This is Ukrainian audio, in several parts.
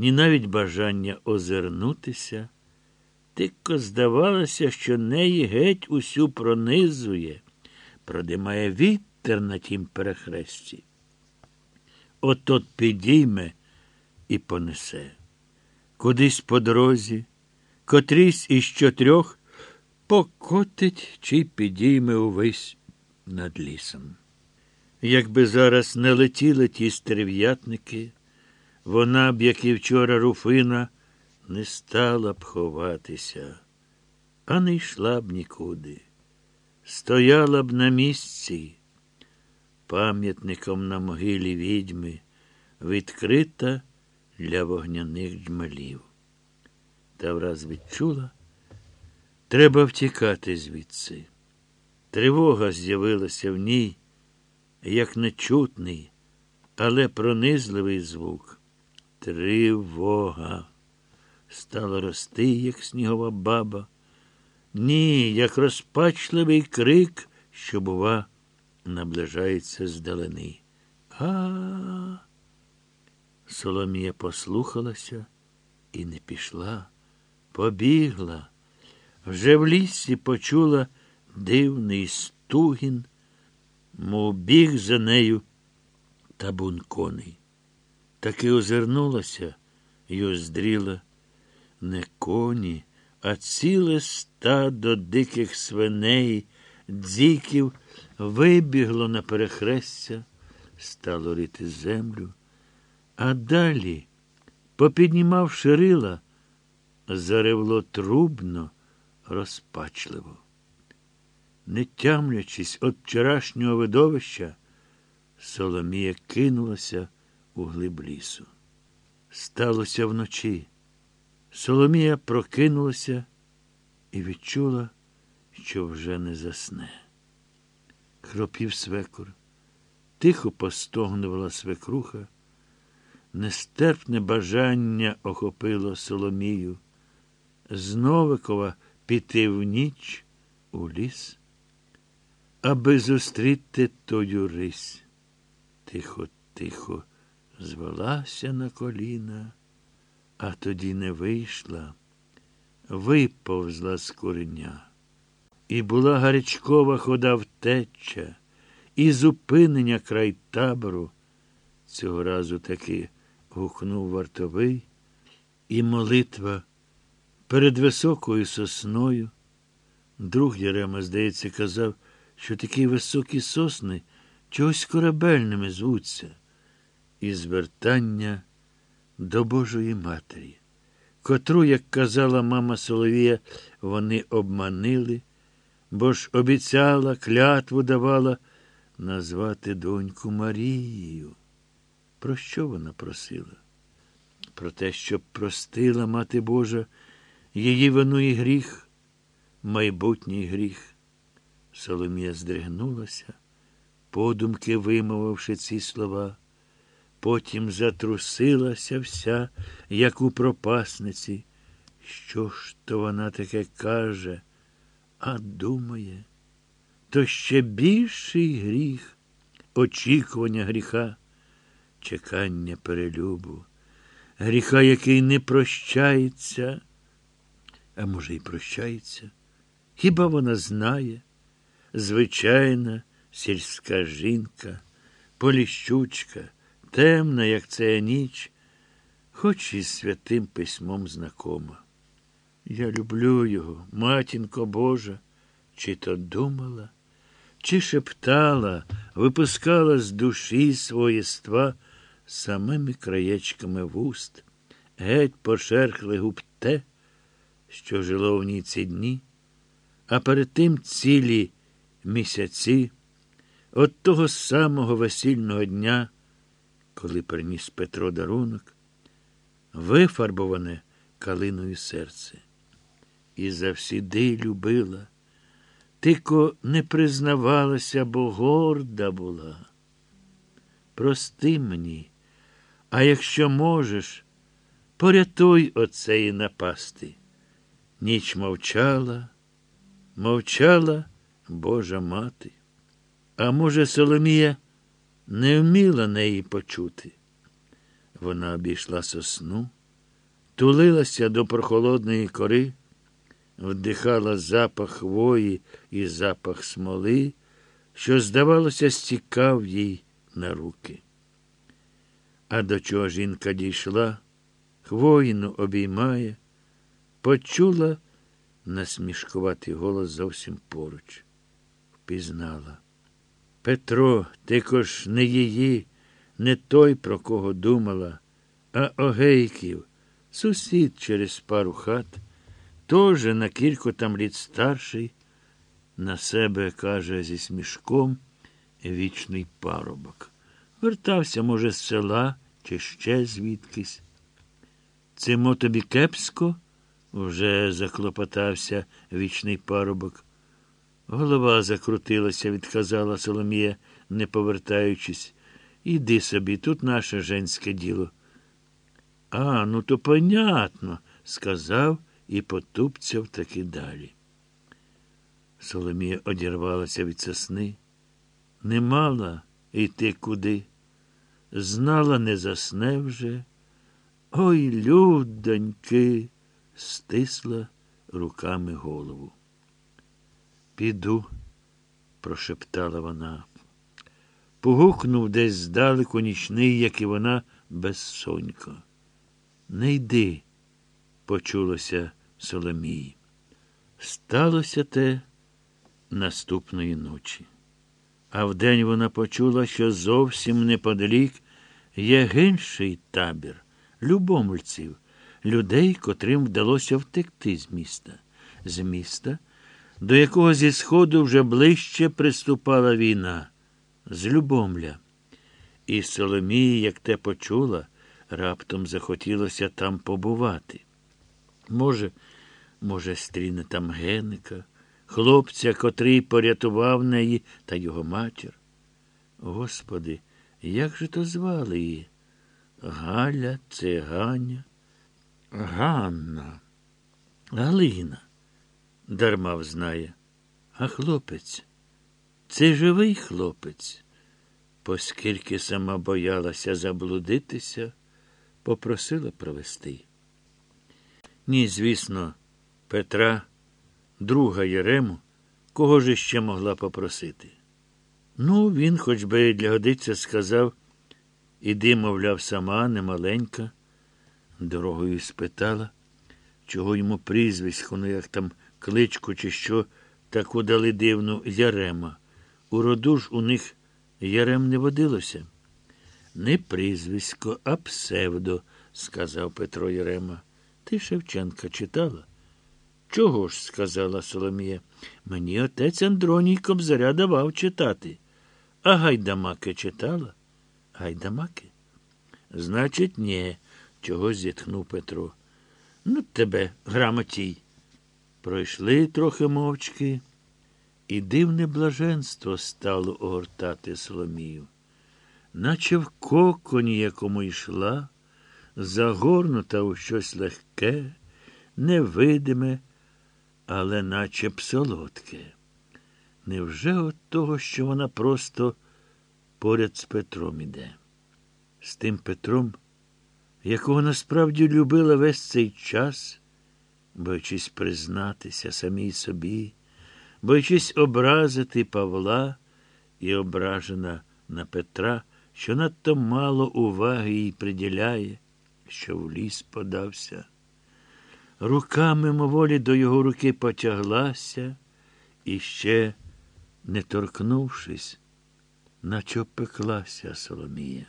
ні навіть бажання озирнутися. Тільки здавалося, що неї геть усю пронизує, продимає вітер на тім перехресті. От-от підійме і понесе. Кудись по дорозі, котрісь із чотирьох покотить чи підійме увесь над лісом. Якби зараз не летіли ті стерв'ятники, вона б, як і вчора Руфина, не стала б ховатися, а не йшла б нікуди. Стояла б на місці, пам'ятником на могилі відьми, відкрита для вогняних джмелів. Та враз відчула, треба втікати звідси. Тривога з'явилася в ній, як нечутний, але пронизливий звук. Тривога. Стала рости, як снігова баба. Ні, як розпачливий крик, що, бува, наближається здалени. А. Соломія послухалася і не пішла, побігла. Вже в лісі почула дивний стугін, мов біг за нею табун коней. Таки озирнулася й оздріла не коні, а ціле стадо диких свиней, дзіків вибігло на перехрестя, стало рити землю, а далі, попіднімавши рила, заревло трубно, розпачливо. Не тямлячись від вчорашнього видовища, Соломія кинулася у глиб лісу. Сталося вночі. Соломія прокинулася і відчула, що вже не засне. Хропів свекор, тихо постогнувала свекруха, нестерпне бажання охопило Соломію. Зновикова піти в ніч у ліс, аби зустріти тою рись. Тихо, тихо звелася на коліна, а тоді не вийшла, виповзла з кореня. І була гарячкова хода втеча, і зупинення край табору. Цього разу таки гукнув вартовий, і молитва перед високою сосною. Друг Єрема, здається, казав, що такі високі сосни чогось корабельними звуться, і звертання до Божої Матері, котру, як казала мама Соловія, вони обманили, бо ж обіцяла, клятву давала назвати доньку Марією. Про що вона просила? Про те, щоб простила Мати Божа її вину і гріх, майбутній гріх. Соломія здригнулася, подумки вимовивши ці слова, потім затрусилася вся, як у пропасниці. Що ж то вона таке каже, а думає, то ще більший гріх, очікування гріха, чекання перелюбу, гріха, який не прощається, а може, й прощається. Хіба вона знає? Звичайна сільська жінка, поліщучка, темна, як ця ніч, хоч і святим письмом знакома. Я люблю його, матінко Божа, чи то думала, чи шептала, випускала з душі своєства самими краєчками вуст, геть пошерхли губ те, що жило в ній ці дні, а перед тим цілі місяці, от того самого весільного дня, коли приніс Петро дарунок, вифарбоване калиною серце. І завсіди любила, тико не признавалася, бо горда була. Прости мені, а якщо можеш, порятуй оцеї напасти. Ніч мовчала, мовчала Божа мати. А може, Соломія не вміла неї почути. Вона обійшла сосну, тулилася до прохолодної кори, вдихала запах хвої і запах смоли, що, здавалося, стікав їй на руки. А до чого жінка дійшла, хвоїну обіймає, почула насмішкуватий голос зовсім поруч. Впізнала. Петро, ти ж не її, не той, про кого думала, а Огейків, сусід через пару хат, теж на кілько там літ старший, на себе, каже, зі смішком вічний парубок. Вертався, може, з села чи ще звідкись. Цимо тобі кепсько? вже заклопотався вічний парубок. Голова закрутилася, відказала Соломія, не повертаючись. Іди собі, тут наше женське діло. А, ну то понятно, сказав і потупцяв таки далі. Соломія одірвалася від сосни. Не мала йти куди. Знала, не засне вже. Ой, людоньки, стисла руками голову. Піду, прошептала вона. Погукнув десь здалеку нічний, як і вона, безсонько. Не йди, почулося Соломії. Сталося те наступної ночі. А вдень вона почула, що зовсім неподалік є гінший табір, любомульців, людей, котрим вдалося втекти з міста. З міста, до якого зі сходу вже ближче приступала війна, з Любомля. І Соломії, як те почула, раптом захотілося там побувати. Може, може, стріне там геника, хлопця, котрий порятував неї та його матір. Господи, як же то звали її? Галя, циганя, Ганна, Галина, дарма взнає. А хлопець, це живий хлопець, поскільки сама боялася заблудитися, попросила провести. Ні, звісно, Петра, друга Єрему, кого ж ще могла попросити? Ну, він, хоч би для годиця, сказав, іди, мовляв, сама, немаленька. Дорогою спитала, чого йому прізвисько, ну як там кличку, чи що, таку дали дивну Ярема. У роду ж у них Ярем не водилося. Не прізвисько, а псевдо, сказав Петро Ярема. Ти Шевченка читала? Чого ж? сказала Соломія. Мені отець Андроній Кобзаря давав читати. А гайдамаки читала? Гайдамаки? Значить, ні, чогось зітхнув Петро. Ну, тебе, грамотій. Пройшли трохи мовчки, і дивне блаженство стало огортати Соломію. Наче в коконі якому йшла, загорнута у щось легке, невидиме, але наче б солодке. Невже от того, що вона просто поряд з Петром іде? З тим Петром, якого насправді любила весь цей час, боючись признатися самій собі, боючись образити Павла і ображена на Петра, що надто мало уваги їй приділяє, що в ліс подався. Рука мимоволі до його руки потяглася і ще, не торкнувшись, наче пеклася Соломія.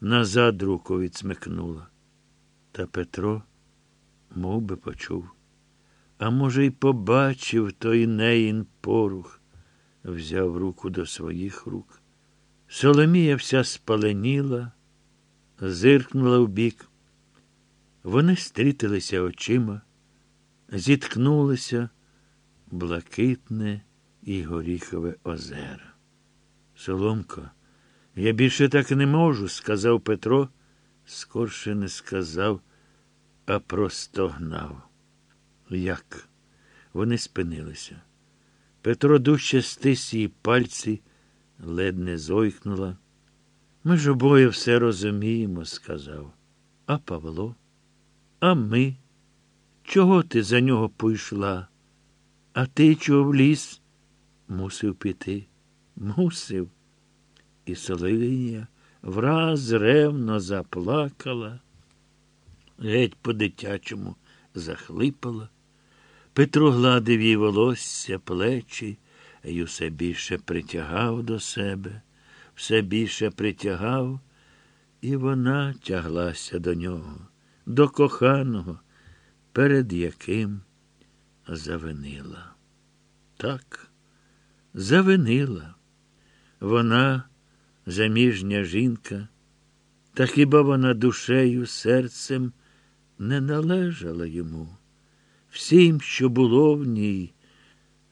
Назад руку відсмикнула. Та Петро мов би, почув, а може, й побачив той неїн порух, взяв руку до своїх рук. Соломія вся спаленіла, зиркнула вбік. Вони стрітилися очима, зіткнулися блакитне і горіхове озеро. Соломко, я більше так не можу, сказав Петро, скорше не сказав, а просто гнав. Як? Вони спинилися. Петро дужче стис її пальці, ледь не зойкнула. Ми ж обоє все розуміємо, сказав. А Павло? А ми? Чого ти за нього пішла? А ти чого в ліс? Мусив піти. Мусив. І Соловія враз ревно заплакала, геть по-дитячому захлипала. Петро гладив їй волосся, плечі й усе більше притягав до себе, все більше притягав, і вона тяглася до нього, до коханого, перед яким завинила. Так, завинила. Вона заміжня жінка, та хіба вона душею, серцем не належала йому? Всім, що було в ній,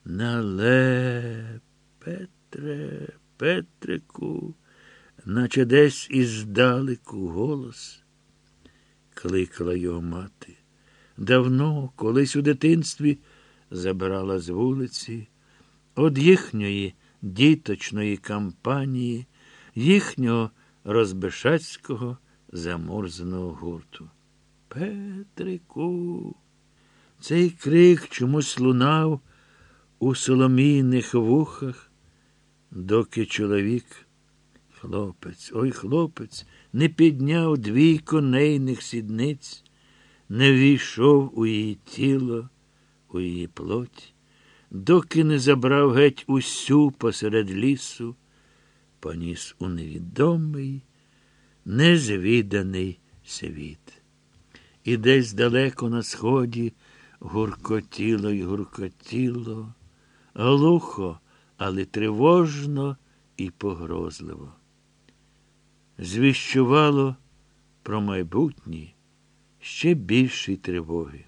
нале, Петре, Петрику, наче десь іздалеку голос, кликала його мати. Давно, колись у дитинстві забирала з вулиці, од їхньої діточної кампанії, їхнього розбишацького замурзаного гурту. Петрику. Цей крик чомусь лунав у соломійних вухах, доки чоловік, хлопець, ой хлопець, не підняв дві конейних сідниць, не війшов у її тіло, у її плоть, доки не забрав геть усю посеред лісу, поніс у невідомий, незвіданий світ. І десь далеко на сході гуркотіло й гуркотіло, глухо, але тривожно і погрозливо. Звіщувало про майбутні ще більші тривоги.